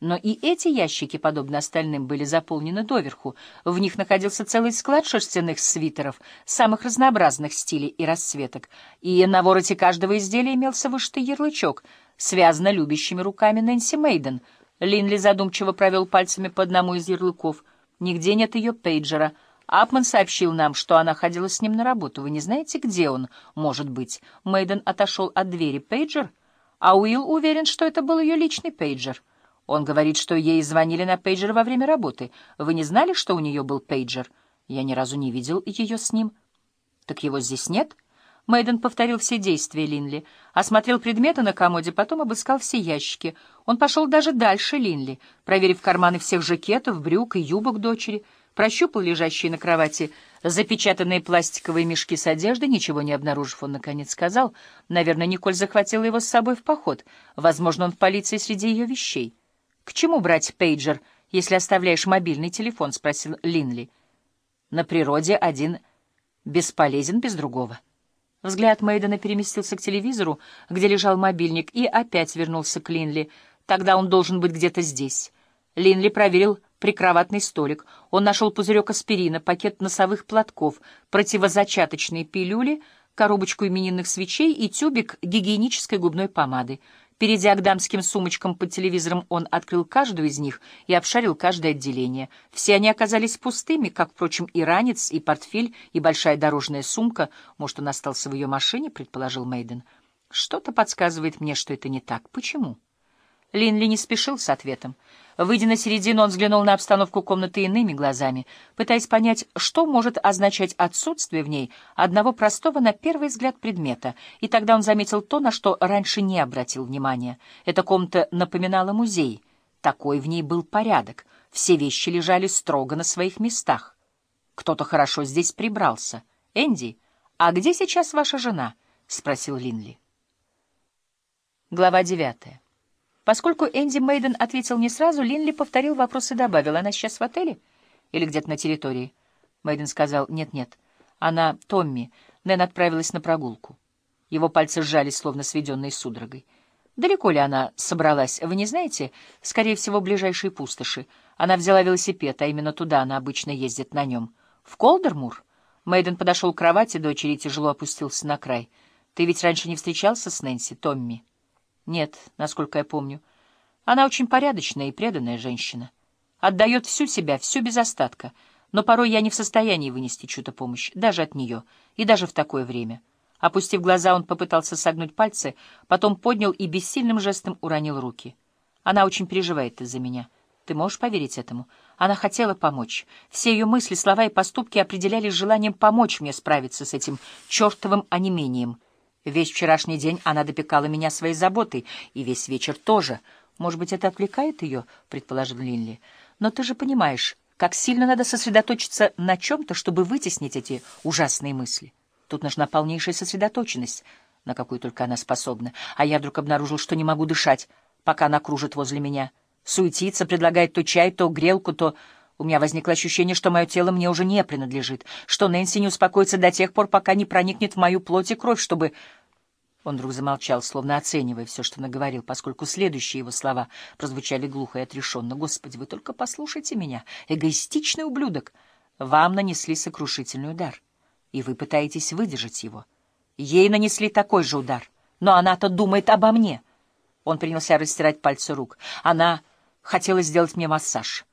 Но и эти ящики, подобно остальным, были заполнены доверху. В них находился целый склад шерстяных свитеров самых разнообразных стилей и расцветок, и на вороте каждого изделия имелся вышитый ярлычок, связано любящими руками Нэнси Мейден. Линли задумчиво провел пальцами по одному из ярлыков. Нигде нет ее пейджера. Апман сообщил нам, что она ходила с ним на работу. Вы не знаете, где он может быть? Мейден отошел от двери. Пейджер? А Уилл уверен, что это был ее личный пейджер. Он говорит, что ей звонили на пейджер во время работы. Вы не знали, что у нее был пейджер? Я ни разу не видел ее с ним. Так его здесь нет? Мейден повторил все действия Линли, осмотрел предметы на комоде, потом обыскал все ящики. Он пошел даже дальше Линли, проверив карманы всех жакетов, брюк и юбок дочери, прощупал лежащие на кровати запечатанные пластиковые мешки с одеждой, ничего не обнаружив, он наконец сказал, наверное, Николь захватила его с собой в поход, возможно, он в полиции среди ее вещей. «К чему брать пейджер, если оставляешь мобильный телефон?» — спросил Линли. «На природе один бесполезен без другого». Взгляд Мейдена переместился к телевизору, где лежал мобильник, и опять вернулся к Линли. «Тогда он должен быть где-то здесь». Линли проверил прикроватный столик. Он нашел пузырек аспирина, пакет носовых платков, противозачаточные пилюли, коробочку именинных свечей и тюбик гигиенической губной помады. Перейдя к дамским сумочкам под телевизором, он открыл каждую из них и обшарил каждое отделение. Все они оказались пустыми, как, впрочем, и ранец, и портфель, и большая дорожная сумка. Может, он остался в ее машине, предположил Мейден. Что-то подсказывает мне, что это не так. Почему? Линли не спешил с ответом. Выйдя на середину, он взглянул на обстановку комнаты иными глазами, пытаясь понять, что может означать отсутствие в ней одного простого на первый взгляд предмета. И тогда он заметил то, на что раньше не обратил внимания. Эта комната напоминала музей. Такой в ней был порядок. Все вещи лежали строго на своих местах. Кто-то хорошо здесь прибрался. «Энди, а где сейчас ваша жена?» — спросил Линли. Глава девятая. Поскольку Энди Мейден ответил не сразу, Линли повторил вопрос и добавил, «Она сейчас в отеле? Или где-то на территории?» Мейден сказал, «Нет-нет, она Томми. Нэн отправилась на прогулку». Его пальцы сжались, словно сведенные судорогой. «Далеко ли она собралась, вы не знаете? Скорее всего, ближайшие пустоши. Она взяла велосипед, а именно туда она обычно ездит на нем. В Колдермур?» Мейден подошел к кровати дочери и тяжело опустился на край. «Ты ведь раньше не встречался с Нэнси, Томми?» Нет, насколько я помню. Она очень порядочная и преданная женщина. Отдает всю себя, всю без остатка. Но порой я не в состоянии вынести чью-то помощь, даже от нее, и даже в такое время. Опустив глаза, он попытался согнуть пальцы, потом поднял и бессильным жестом уронил руки. Она очень переживает из-за меня. Ты можешь поверить этому? Она хотела помочь. Все ее мысли, слова и поступки определялись желанием помочь мне справиться с этим чертовым онемением — Весь вчерашний день она допекала меня своей заботой, и весь вечер тоже. Может быть, это отвлекает ее, — предположил Линли. Но ты же понимаешь, как сильно надо сосредоточиться на чем-то, чтобы вытеснить эти ужасные мысли. Тут нужна полнейшая сосредоточенность, на какую только она способна. А я вдруг обнаружил, что не могу дышать, пока она кружит возле меня. Суетится, предлагает то чай, то грелку, то... У меня возникло ощущение, что мое тело мне уже не принадлежит, что Нэнси не успокоится до тех пор, пока не проникнет в мою плоть и кровь, чтобы он вдруг замолчал, словно оценивая все, что наговорил, поскольку следующие его слова прозвучали глухо и отрешенно. «Господи, вы только послушайте меня, эгоистичный ублюдок! Вам нанесли сокрушительный удар, и вы пытаетесь выдержать его. Ей нанесли такой же удар, но она-то думает обо мне». Он принялся растирать пальцы рук. Она хотела сделать мне массаж.